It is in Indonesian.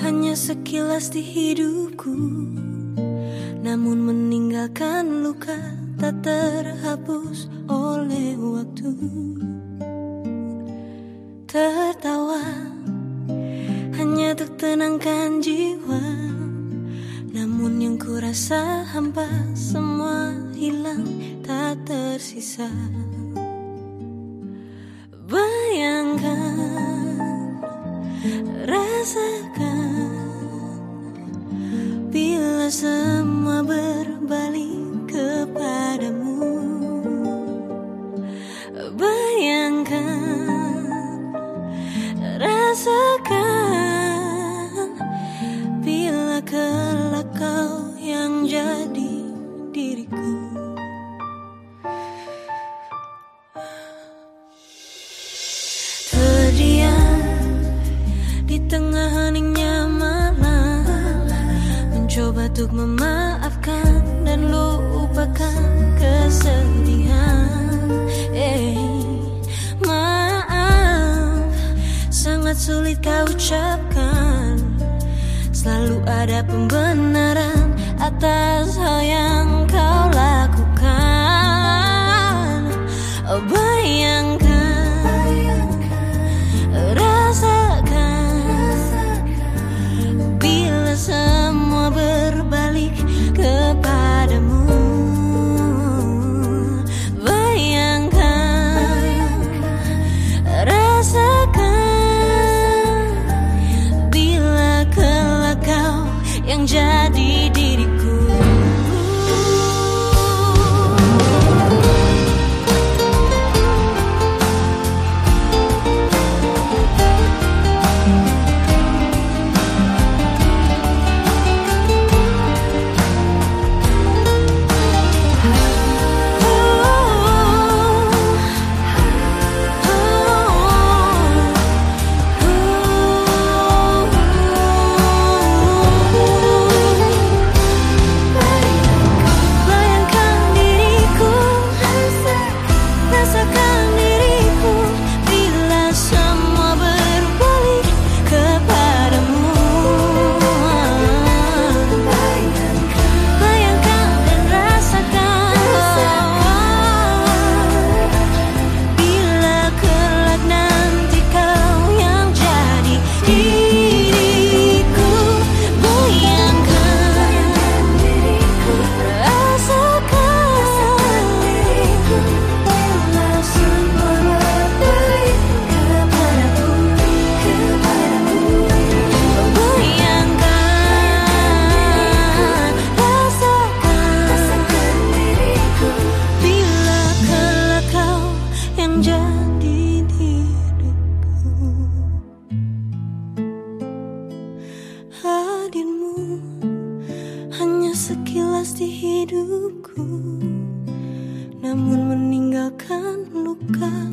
hanya sekilas di hidupku. Namun meninggalkan luka tak terhapus oleh waktu. Tertawa hanya untuk tenangkan jiwa. Namun yang ku rasa hampa semua hilang tak tersisa rasakan. Bila semua berbalik untuk memaafkan dan lupakan kesedihan. Eh, Maaf, sangat sulit kau ucapkan. Selalu ada pembenaran atas hal yang kau lakukan jelas di hidupku Namun meninggalkan luka.